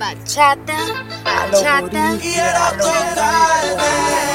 bachata, bachata. Quiero tocarte